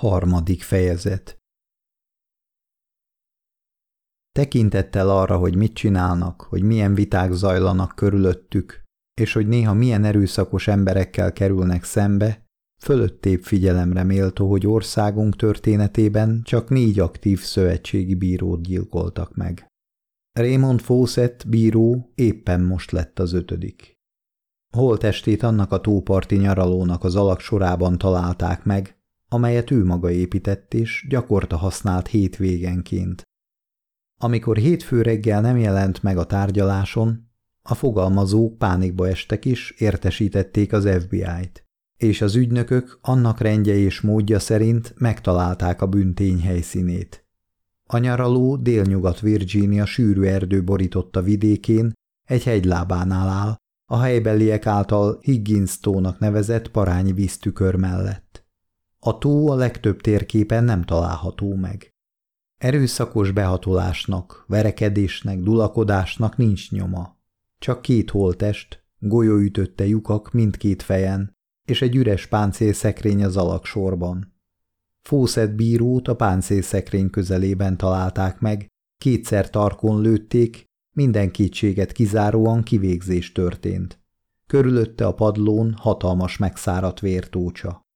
Harmadik fejezet Tekintettel arra, hogy mit csinálnak, hogy milyen viták zajlanak körülöttük, és hogy néha milyen erőszakos emberekkel kerülnek szembe, fölöttébb figyelemre méltó, hogy országunk történetében csak négy aktív szövetségi bírót gyilkoltak meg. Raymond Fawcett bíró éppen most lett az ötödik. Holtestét annak a tóparti nyaralónak az alak sorában találták meg, amelyet ő maga épített és gyakorta használt hétvégenként. Amikor hétfő reggel nem jelent meg a tárgyaláson, a fogalmazók pánikba estek is, értesítették az FBI-t, és az ügynökök annak rendje és módja szerint megtalálták a büntény helyszínét. A nyaraló délnyugat Virginia sűrű erdő borította vidékén, egy hegylábánál áll, a helybeliek által Higgins tónak nevezett parányi víztükör mellett. A tó a legtöbb térképen nem található meg. Erőszakos behatolásnak, verekedésnek, dulakodásnak nincs nyoma. Csak két holtest, golyóütötte lyukak mindkét fejen, és egy üres páncélszekrény az alaksorban. Fószett bírót a páncélszekrény közelében találták meg, kétszer tarkon lőtték, minden kétséget kizáróan kivégzés történt. Körülötte a padlón hatalmas megszáradt vértócsa.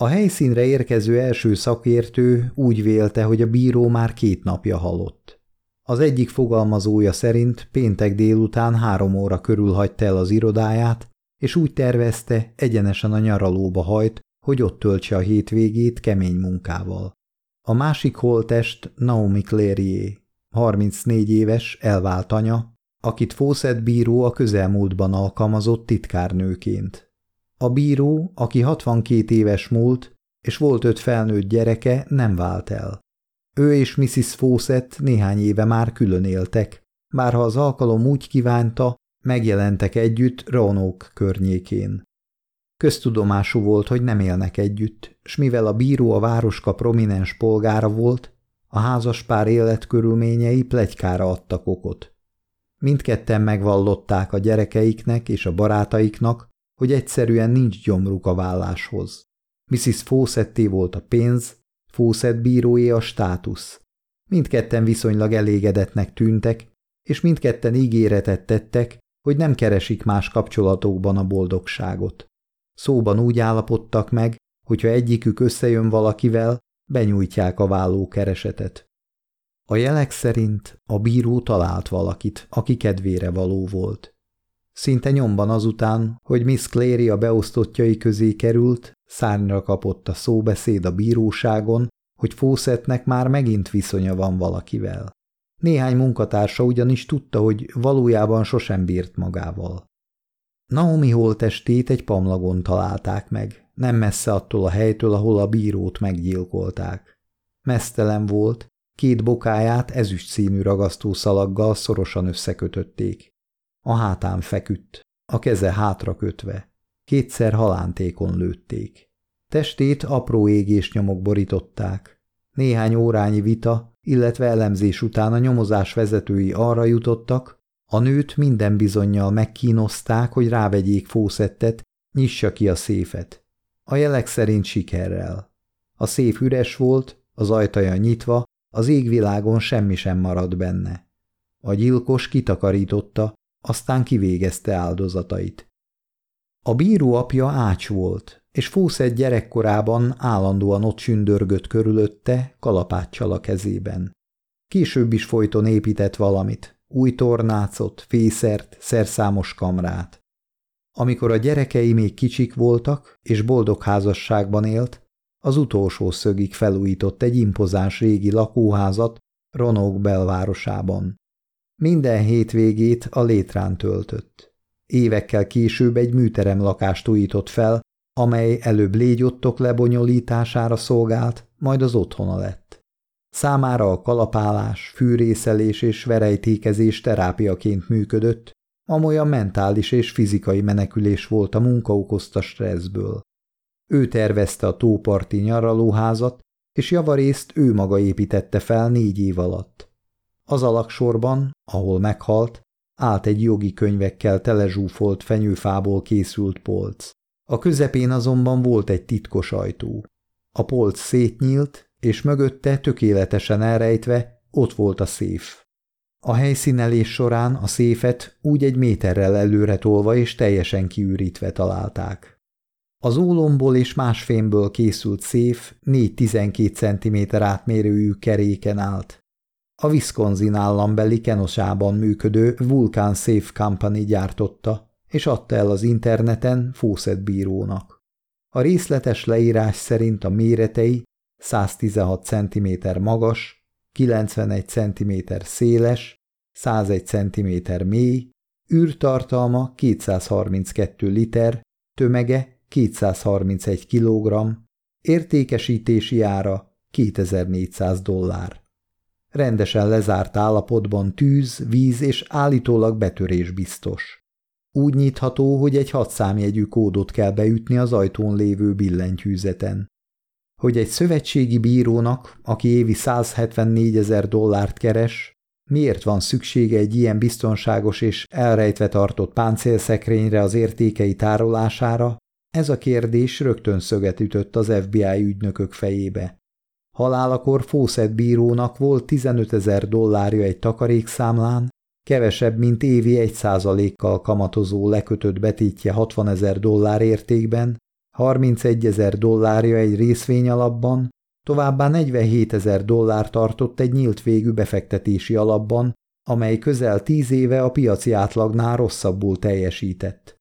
A helyszínre érkező első szakértő úgy vélte, hogy a bíró már két napja halott. Az egyik fogalmazója szerint péntek délután három óra körül hagyta el az irodáját, és úgy tervezte, egyenesen a nyaralóba hajt, hogy ott töltse a hétvégét kemény munkával. A másik holtest Naomi Clérier, 34 éves, elvált anya, akit Fawcett bíró a közelmúltban alkalmazott titkárnőként. A bíró, aki 62 éves múlt, és volt öt felnőtt gyereke, nem vált el. Ő és Mrs. Fawcett néhány éve már külön éltek, bár ha az alkalom úgy kívánta, megjelentek együtt Roanoke környékén. Köztudomású volt, hogy nem élnek együtt, s mivel a bíró a városka prominens polgára volt, a házaspár életkörülményei plegykára adtak okot. Mindketten megvallották a gyerekeiknek és a barátaiknak, hogy egyszerűen nincs gyomruk a válláshoz. Mrs. Fawcetté volt a pénz, Fawcett bíróé a státusz. Mindketten viszonylag elégedetnek tűntek, és mindketten ígéretet tettek, hogy nem keresik más kapcsolatokban a boldogságot. Szóban úgy állapodtak meg, hogyha egyikük összejön valakivel, benyújtják a vállókeresetet. A jelek szerint a bíró talált valakit, aki kedvére való volt. Szinte nyomban azután, hogy Miss Clary a beosztottjai közé került, szárnyra kapott a szóbeszéd a bíróságon, hogy Fószetnek már megint viszonya van valakivel. Néhány munkatársa ugyanis tudta, hogy valójában sosem bírt magával. Naomi holtestét egy pamlagon találták meg, nem messze attól a helytől, ahol a bírót meggyilkolták. Mesztelen volt, két bokáját ezüst színű ragasztószalaggal szorosan összekötötték. A hátán feküdt, a keze hátra kötve. Kétszer halántékon lőtték. Testét apró égésnyomok borították. Néhány órányi vita, illetve elemzés után a nyomozás vezetői arra jutottak, a nőt minden bizonyal megkínozták, hogy rávegyék fószettet, nyissa ki a széfet. A jelek szerint sikerrel. A széf üres volt, az ajtaja nyitva, az égvilágon semmi sem maradt benne. A gyilkos kitakarította, aztán kivégezte áldozatait. A bíró apja ács volt, és Fószett gyerekkorában állandóan ott sündörgött körülötte, kalapáccsal a kezében. Később is folyton épített valamit, új tornácot, fészert, szerszámos kamrát. Amikor a gyerekei még kicsik voltak, és boldog házasságban élt, az utolsó szögig felújított egy impozáns régi lakóházat Ronók belvárosában. Minden hétvégét a létrán töltött. Évekkel később egy műterem lakást újított fel, amely előbb légyottok lebonyolítására szolgált, majd az otthona lett. Számára a kalapálás, fűrészelés és verejtékezés terápiaként működött, amolyan mentális és fizikai menekülés volt a munka okozta stresszből. Ő tervezte a tóparti nyaralóházat, és javarészt ő maga építette fel négy év alatt. Az alaksorban, ahol meghalt, állt egy jogi könyvekkel telezsúfolt fenyőfából készült polc. A közepén azonban volt egy titkos ajtó. A polc szétnyílt, és mögötte tökéletesen elrejtve ott volt a széf. A helyszínelés során a széfet úgy egy méterrel előre tolva és teljesen kiürítve találták. Az ólomból és más fémből készült széf 4-12 cm átmérőjű keréken állt. A Wisconsin állambeli Kenosában működő Vulcan Safe Company gyártotta, és adta el az interneten Fawcett bírónak. A részletes leírás szerint a méretei 116 cm magas, 91 cm széles, 101 cm mély, űrtartalma 232 liter, tömege 231 kg, értékesítési ára 2400 dollár. Rendesen lezárt állapotban tűz, víz és állítólag betörés biztos. Úgy nyitható, hogy egy hatszámjegyű kódot kell beütni az ajtón lévő billentyűzeten. Hogy egy szövetségi bírónak, aki évi 174 ezer dollárt keres, miért van szüksége egy ilyen biztonságos és elrejtve tartott páncélszekrényre az értékei tárolására, ez a kérdés rögtön szöget ütött az FBI ügynökök fejébe. Halálakor Fawcett bírónak volt 15 ezer dollárja egy takarékszámlán, kevesebb, mint évi egy százalékkal kamatozó lekötött betétje 60 ezer dollár értékben, 31 ezer dollárja egy részvény alapban, továbbá 47 ezer dollár tartott egy nyílt végű befektetési alapban, amely közel tíz éve a piaci átlagnál rosszabbul teljesített.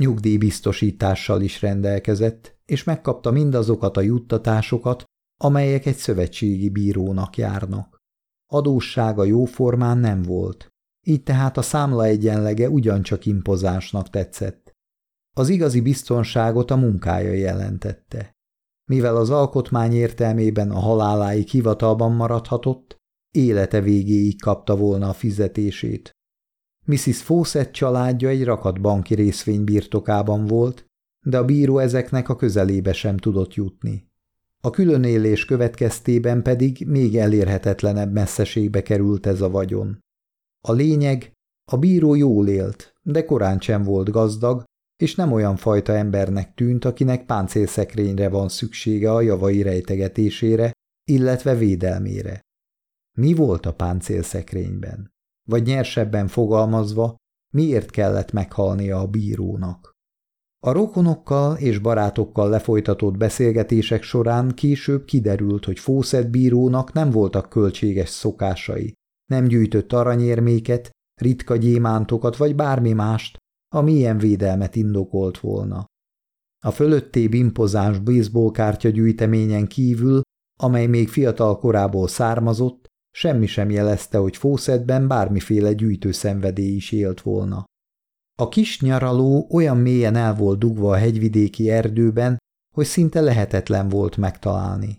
Nyugdíjbiztosítással is rendelkezett, és megkapta mindazokat a juttatásokat, amelyek egy szövetségi bírónak járnak. Adóssága jóformán nem volt, így tehát a számla egyenlege ugyancsak impozánsnak tetszett. Az igazi biztonságot a munkája jelentette. Mivel az alkotmány értelmében a haláláig hivatalban maradhatott, élete végéig kapta volna a fizetését. Mrs. Fawcett családja egy rakat banki részvény birtokában volt, de a bíró ezeknek a közelébe sem tudott jutni. A különélés következtében pedig még elérhetetlenebb messzeségbe került ez a vagyon. A lényeg, a bíró jól élt, de korán sem volt gazdag, és nem olyan fajta embernek tűnt, akinek páncélszekrényre van szüksége a javai rejtegetésére, illetve védelmére. Mi volt a páncélszekrényben? Vagy nyersebben fogalmazva, miért kellett meghalnia a bírónak? A rokonokkal és barátokkal lefolytatott beszélgetések során később kiderült, hogy Fószett bírónak nem voltak költséges szokásai, nem gyűjtött aranyérméket, ritka gyémántokat vagy bármi mást, ami ilyen védelmet indokolt volna. A fölöttébb impozáns baseballkártya gyűjteményen kívül, amely még fiatal korából származott, semmi sem jelezte, hogy Fószedben bármiféle gyűjtőszenvedély is élt volna. A kis nyaraló olyan mélyen el volt dugva a hegyvidéki erdőben, hogy szinte lehetetlen volt megtalálni.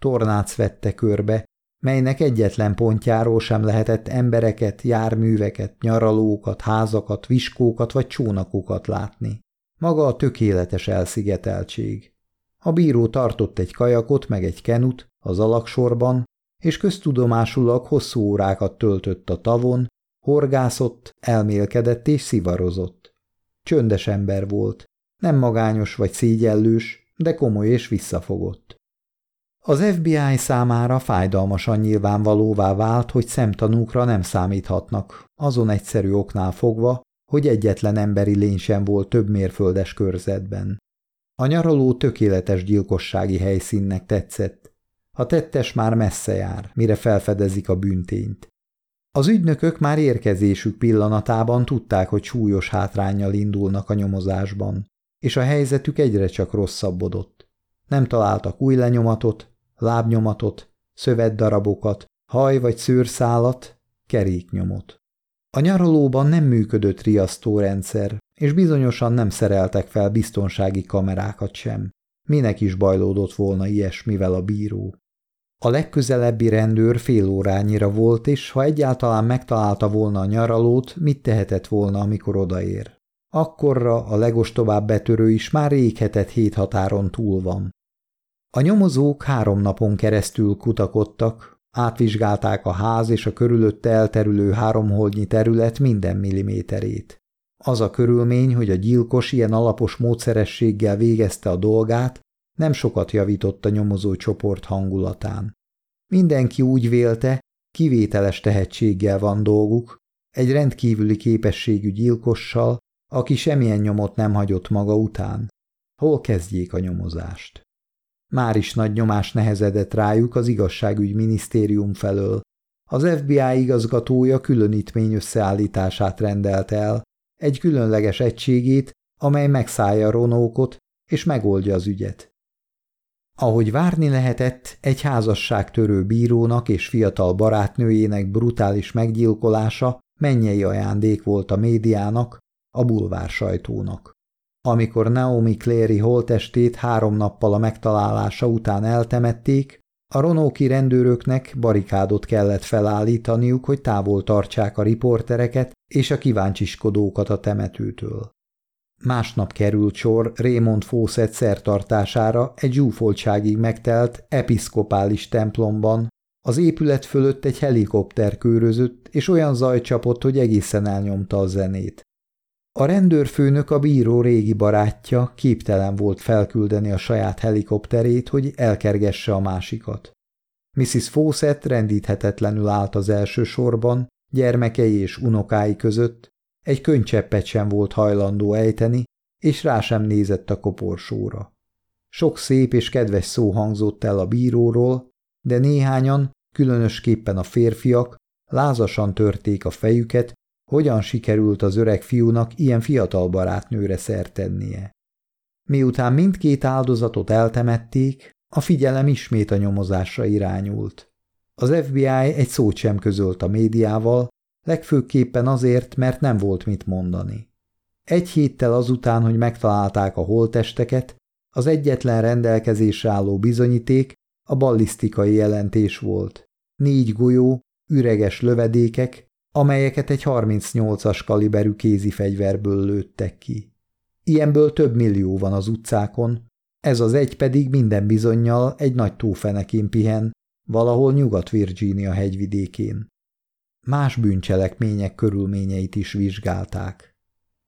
Tornác vette körbe, melynek egyetlen pontjáról sem lehetett embereket, járműveket, nyaralókat, házakat, viskókat vagy csónakokat látni. Maga a tökéletes elszigeteltség. A bíró tartott egy kajakot meg egy kenut az alaksorban, és köztudomásulag hosszú órákat töltött a tavon, horgászott, elmélkedett és szivarozott. Csöndes ember volt, nem magányos vagy szégyellős, de komoly és visszafogott. Az FBI számára fájdalmasan nyilvánvalóvá vált, hogy szemtanúkra nem számíthatnak, azon egyszerű oknál fogva, hogy egyetlen emberi lény sem volt több mérföldes körzetben. A nyaraló tökéletes gyilkossági helyszínnek tetszett. A tettes már messze jár, mire felfedezik a büntényt. Az ügynökök már érkezésük pillanatában tudták, hogy súlyos hátrányjal indulnak a nyomozásban, és a helyzetük egyre csak rosszabbodott. Nem találtak új lenyomatot, lábnyomatot, szövetdarabokat, haj vagy szőrszálat, keréknyomot. A nyaralóban nem működött riasztórendszer, és bizonyosan nem szereltek fel biztonsági kamerákat sem. Minek is bajlódott volna ilyesmivel a bíró. A legközelebbi rendőr fél órányira volt, és ha egyáltalán megtalálta volna a nyaralót, mit tehetett volna, amikor odaér. Akkorra a legostobább betörő is már réghetett hét határon túl van. A nyomozók három napon keresztül kutakodtak, átvizsgálták a ház és a körülötte elterülő háromholdnyi terület minden milliméterét. Az a körülmény, hogy a gyilkos ilyen alapos módszerességgel végezte a dolgát, nem sokat javított a nyomozó csoport hangulatán. Mindenki úgy vélte, kivételes tehetséggel van dolguk, egy rendkívüli képességű gyilkossal, aki semmilyen nyomot nem hagyott maga után. Hol kezdjék a nyomozást? Már is nagy nyomás nehezedett rájuk az igazságügy minisztérium felől. Az FBI igazgatója különítmény összeállítását rendelt el, egy különleges egységét, amely megszállja Ronókot és megoldja az ügyet. Ahogy várni lehetett, egy házasságtörő bírónak és fiatal barátnőjének brutális meggyilkolása mennyei ajándék volt a médiának, a bulvár sajtónak. Amikor Naomi Clary holtestét három nappal a megtalálása után eltemették, a ronóki rendőröknek barikádot kellett felállítaniuk, hogy távol tartsák a riportereket és a kíváncsiskodókat a temetőtől. Másnap került sor Raymond Fawcett szertartására egy zsúfoltságig megtelt episzkopális templomban. Az épület fölött egy helikopter körözött, és olyan zaj csapott, hogy egészen elnyomta a zenét. A rendőrfőnök a bíró régi barátja képtelen volt felküldeni a saját helikopterét, hogy elkergesse a másikat. Mrs. Fawcett rendíthetetlenül állt az első sorban, gyermekei és unokái között, egy könycseppet sem volt hajlandó ejteni, és rá sem nézett a koporsóra. Sok szép és kedves szó hangzott el a bíróról, de néhányan, különösképpen a férfiak, lázasan törték a fejüket, hogyan sikerült az öreg fiúnak ilyen fiatal barátnőre szertennie. Miután mindkét áldozatot eltemették, a figyelem ismét a nyomozásra irányult. Az FBI egy szót sem közölt a médiával, legfőképpen azért, mert nem volt mit mondani. Egy héttel azután, hogy megtalálták a holtesteket, az egyetlen rendelkezésre álló bizonyíték a ballisztikai jelentés volt. Négy golyó, üreges lövedékek, amelyeket egy 38-as kaliberű kézifegyverből lőttek ki. Ilyenből több millió van az utcákon, ez az egy pedig minden bizonyal egy nagy tófenekén pihen, valahol Nyugat-Virginia hegyvidékén. Más bűncselekmények körülményeit is vizsgálták.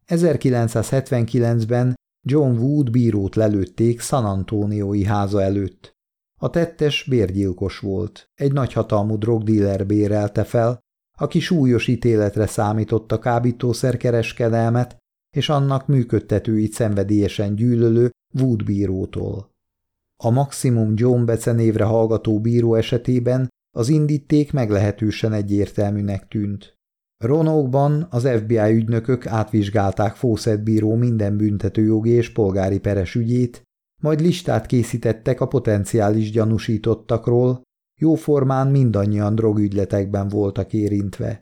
1979-ben John Wood bírót lelőtték San Antonioi háza előtt. A tettes bérgyilkos volt, egy nagyhatalmú drogdíler bérelte fel, aki súlyos ítéletre számított a kábítószerkereskedelmet és annak működtetőit szenvedélyesen gyűlölő Wood bírótól. A maximum John becenévre hallgató bíró esetében az indíték meglehetősen egyértelműnek tűnt. Ronókban az FBI ügynökök átvizsgálták Fawcett bíró minden büntetőjogi és polgári peres ügyét, majd listát készítettek a potenciális gyanúsítottakról, jóformán mindannyian drogügyletekben voltak érintve.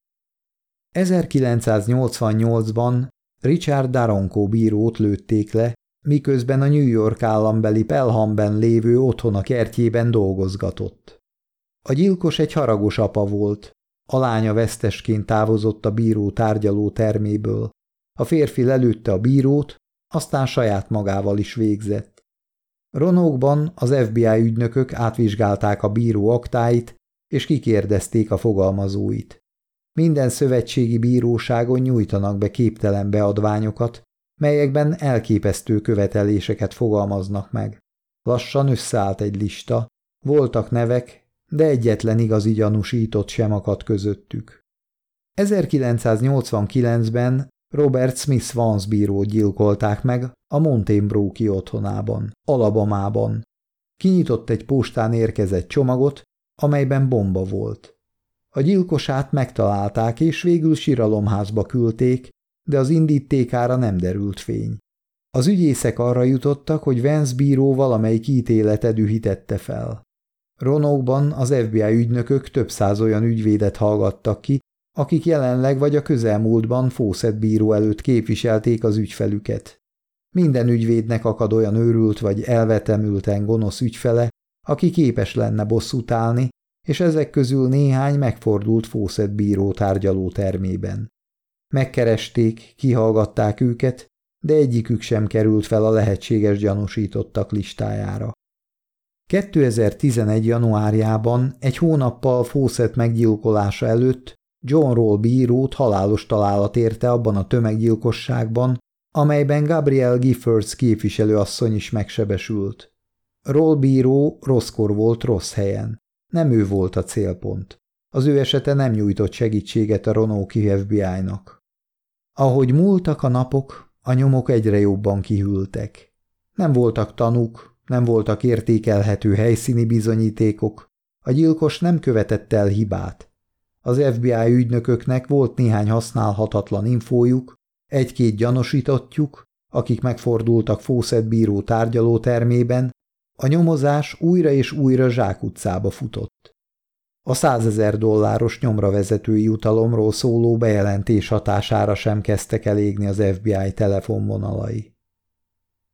1988-ban Richard Daronco bírót lőtték le, miközben a New York állambeli Pelhamben lévő otthona kertjében dolgozgatott. A gyilkos egy haragos apa volt. A lánya vesztesként távozott a bíró tárgyaló terméből. A férfi lelőtte a bírót, aztán saját magával is végzett. Ronókban az FBI ügynökök átvizsgálták a bíró aktáit, és kikérdezték a fogalmazóit. Minden szövetségi bíróságon nyújtanak be képtelen beadványokat, melyekben elképesztő követeléseket fogalmaznak meg. Lassan összeállt egy lista, voltak nevek, de egyetlen igazi gyanúsított sem akadt közöttük. 1989-ben Robert Smith Vance bírót gyilkolták meg a Montainbrook-i otthonában, Alabamában. Kinyitott egy postán érkezett csomagot, amelyben bomba volt. A gyilkosát megtalálták, és végül síralomházba küldték, de az indítékára nem derült fény. Az ügyészek arra jutottak, hogy Vance bíró valamelyik ítélete dühítette fel. Ronókban az FBI ügynökök több száz olyan ügyvédet hallgattak ki, akik jelenleg vagy a közelmúltban Fawcett bíró előtt képviselték az ügyfelüket. Minden ügyvédnek akad olyan őrült vagy elvetemülten gonosz ügyfele, aki képes lenne bosszút állni, és ezek közül néhány megfordult Fawcett bíró tárgyaló termében. Megkeresték, kihallgatták őket, de egyikük sem került fel a lehetséges gyanúsítottak listájára. 2011. januárjában, egy hónappal Fawcett meggyilkolása előtt John Roll bírót halálos találat érte abban a tömeggyilkosságban, amelyben Gabriel Giffords képviselőasszony is megsebesült. Roll bíró rosszkor volt rossz helyen. Nem ő volt a célpont. Az ő esete nem nyújtott segítséget a Ronóki FBI-nak. Ahogy múltak a napok, a nyomok egyre jobban kihűltek. Nem voltak tanúk, nem voltak értékelhető helyszíni bizonyítékok, a gyilkos nem követett el hibát. Az FBI ügynököknek volt néhány használhatatlan infójuk, egy-két gyanúsítottjuk, akik megfordultak Fawcett bíró tárgyalótermében, a nyomozás újra és újra zsákutcába futott. A százezer dolláros nyomra vezető jutalomról szóló bejelentés hatására sem kezdtek el égni az FBI telefonvonalai.